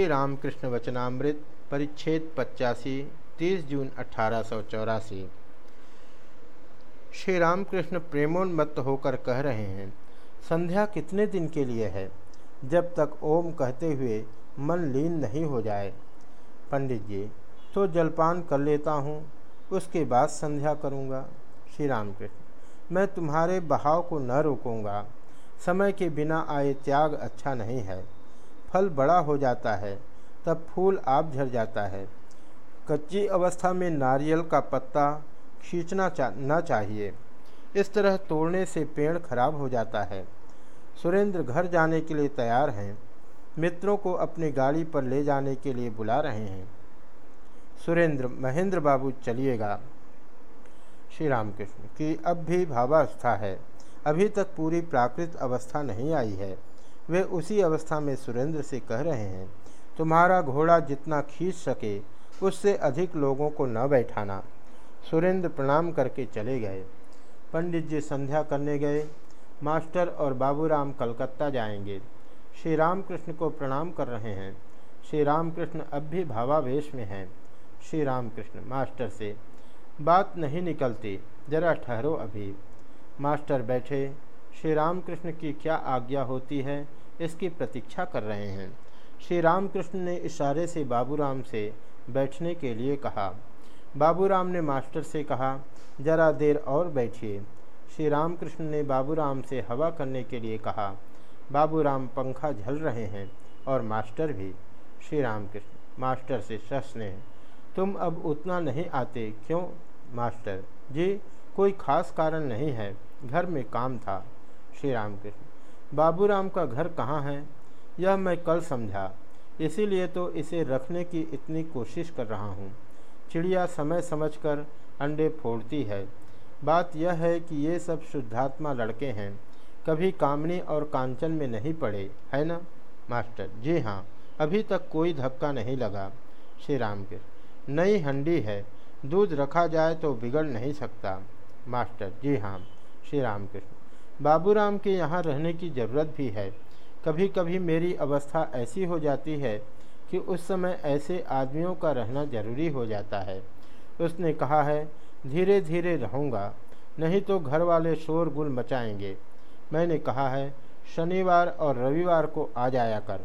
श्री रामकृष्ण वचनामृत, परिच्छेद पचासी, तीस जून अठारह सौ चौरासी। श्री रामकृष्ण प्रेमोन्मत्त होकर कह रहे हैं, संध्या कितने दिन के लिए है? जब तक ओम कहते हुए मन लीन नहीं हो जाए। पंडित जी तो जलपान कर लेता हूँ, उसके बाद संध्या करूँगा। श्री रामकृष्ण, मैं तुम्हारे बहाव को न रोकूँगा। समय के बिना आए त्याग अच्छा नहीं है। फल बड़ा हो जाता है तब फूल आप झड़ जाता है। कच्ची अवस्था में नारियल का पत्ता खींचना चा, न चाहिए। इस तरह तोड़ने से पेड़ खराब हो जाता है। सुरेंद्र घर जाने के लिए तैयार हैं। मित्रों को अपनी गाड़ी पर ले जाने के लिए बुला रहे हैं। सुरेंद्र महेंद्र बाबू चलिएगा। श्री रामकृष्ण की अब भी भावावस्था है। अभी तक पूरी प्राकृत अवस्था नहीं आई है। वे उसी अवस्था में सुरेंद्र से कह रहे हैं, तुम्हारा घोड़ा जितना खींच सके, उससे अधिक लोगों को न बैठाना। सुरेंद्र प्रणाम करके चले गए। पंडित जी संध्या करने गए। मास्टर और बाबूराम कलकत्ता जाएँगे। श्री रामकृष्ण को प्रणाम कर रहे हैं। श्री रामकृष्ण अब भी भावावेश में हैं। श्री रामकृष्ण, मास्टर से, बात नहीं निकलती, जरा ठहरो अभी। मास्टर बैठे। श्री रामकृष्ण की क्या आज्ञा होती है? इसकी प्रतीक्षा कर रहे हैं। श्री रामकृष्ण ने इशारे से बाबूराम से बैठने के लिए कहा। बाबूराम ने मास्टर से कहा, जरा देर और बैठिए। श्री रामकृष्ण ने बाबूराम से हवा करने के लिए कहा। बाबूराम पंखा झल रहे हैं और मास्टर भी। श्री रामकृष्ण मास्टर से सस्ने तुम अब उतना नहीं आते, क्यों, मास्टर? जी, कोई खास कारण नहीं है। घर में काम था। श्री रामकृष्ण बाबूराम का घर कहाँ है? यह मैं कल समझा। इसीलिए तो इसे रखने की इतनी कोशिश कर रहा हूँ। चिड़िया समय समझकर अंडे फोड़ती है। बात यह है कि ये सब शुद्धात्मा लड़के हैं। कभी कामनी और कांचन में नहीं पड़े, है ना? मास्टर, जी हाँ अभी तक कोई धक्का नहीं लगा। श्री राम के नई हंडी है। दूध रखा जाए तो बिगड़ नहीं सकता। मास्टर, जी हाँ श्री राम कृष्ण बाबूराम के यहाँ रहने की ज़रूरत भी है। कभी कभी मेरी अवस्था ऐसी हो जाती है कि उस समय ऐसे आदमियों का रहना ज़रूरी हो जाता है। उसने कहा है धीरे धीरे रहूँगा, नहीं तो घर वाले शोर गुल मचाएँगे। मैंने कहा है, शनिवार और रविवार को आ जाया कर।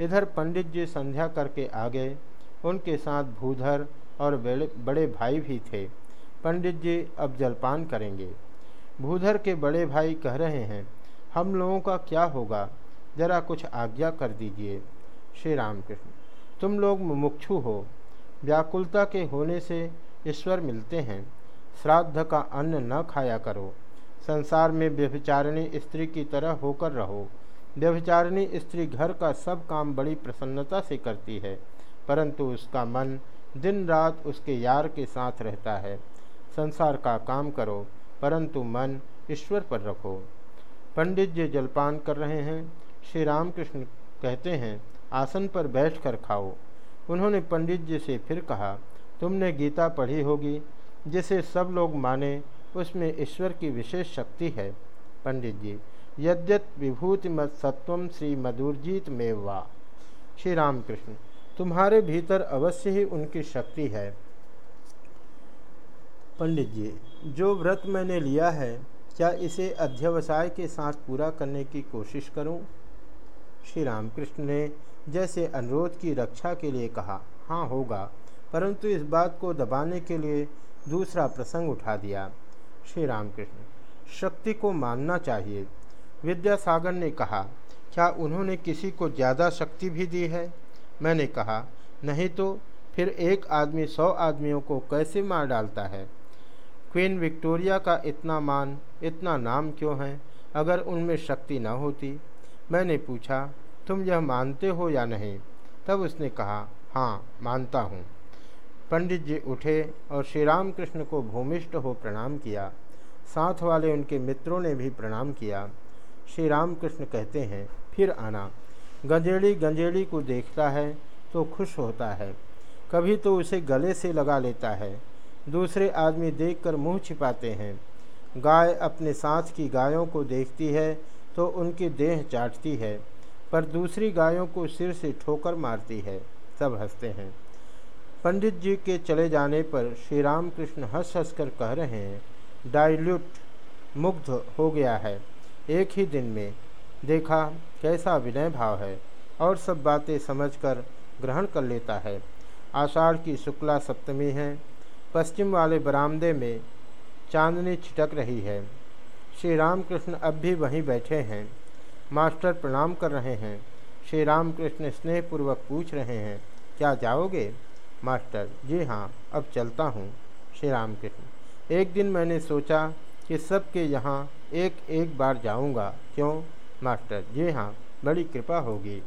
इधर पंडित जी संध्या करके आ गए। उनके साथ भूधर और बड़े भाई भी थे। पंडित जी अब जलपान करेंगे। भूधर के बड़े भाई कह रहे हैं, हम लोगों का क्या होगा? जरा कुछ आज्ञा कर दीजिए। श्री रामकृष्ण, तुम लोग मुमुक्षु हो। व्याकुलता के होने से ईश्वर मिलते हैं। श्राद्ध का अन्न न खाया करो। संसार में व्यभिचारिणी स्त्री की तरह होकर रहो। व्यभिचारिणी स्त्री घर का सब काम बड़ी प्रसन्नता से करती है, परंतु उसका मन दिन रात उसके यार के साथ रहता है। संसार का काम करो। परंतु मन ईश्वर पर रखो। पंडित जी जलपान कर रहे हैं। श्री रामकृष्ण कहते हैं, आसन पर बैठकर खाओ। उन्होंने पंडित जी से फिर कहा, तुमने गीता पढ़ी होगी, जिसे सब लोग माने, उसमें ईश्वर की विशेष शक्ति है। पंडित जी, यद्यत विभूतिमत सत्वम श्री मधुरजीत में वा श्री रामकृष्ण, तुम्हारे भीतर अवश्य ही उनकी शक्ति है। पंडित जी जो व्रत मैंने लिया है, क्या इसे अध्यवसाय के साथ पूरा करने की कोशिश करूँ? श्री रामकृष्ण ने जैसे अनुरोध की रक्षा के लिए कहा हाँ होगा, परंतु इस बात को दबाने के लिए दूसरा प्रसंग उठा दिया। श्री रामकृष्ण शक्ति को मानना चाहिए। विद्यासागर ने कहा, क्या उन्होंने किसी को ज़्यादा शक्ति भी दी है? मैंने कहा, नहीं तो फिर एक आदमी सौ आदमियों को कैसे मार डालता है? क्वीन विक्टोरिया का इतना मान, इतना नाम क्यों है? अगर उनमें शक्ति न होती। मैंने पूछा, तुम यह मानते हो या नहीं? तब उसने कहा हाँ मानता हूँ। पंडित जी उठे और श्री राम कृष्ण को भूमिष्ठ हो प्रणाम किया। साथ वाले उनके मित्रों ने भी प्रणाम किया। श्री राम कृष्ण कहते हैं, फिर आना। गंजेड़ी गंजेड़ी को देखता है तो खुश होता है। कभी तो उसे गले से लगा लेता है। दूसरे आदमी देखकर मुँह छिपाते हैं। गाय अपने साथ की गायों को देखती है तो उनकी देह चाटती है, पर दूसरी गायों को सिर से ठोकर मारती है, सब हँसते हैं। पंडित जी के चले जाने पर श्री राम कृष्ण हंस हंस कर कह रहे हैं, डाइल्यूट मुग्ध हो गया है, एक ही दिन में। देखा कैसा विनय भाव है, और सब बातें समझकर ग्रहण कर लेता है। आषाढ़ की शुक्ला सप्तमी है पश्चिम वाले बरामदे में चांदनी छिटक रही है। श्री रामकृष्ण अब भी वहीं बैठे हैं। मास्टर प्रणाम कर रहे हैं। श्री रामकृष्ण स्नेहपूर्वक पूछ रहे हैं, क्या जाओगे? मास्टर, जी हाँ अब चलता हूँ। श्री रामकृष्ण, एक दिन मैंने सोचा कि सबके यहाँ एक एक बार जाऊँगा। क्यों? मास्टर, जी हाँ बड़ी कृपा होगी।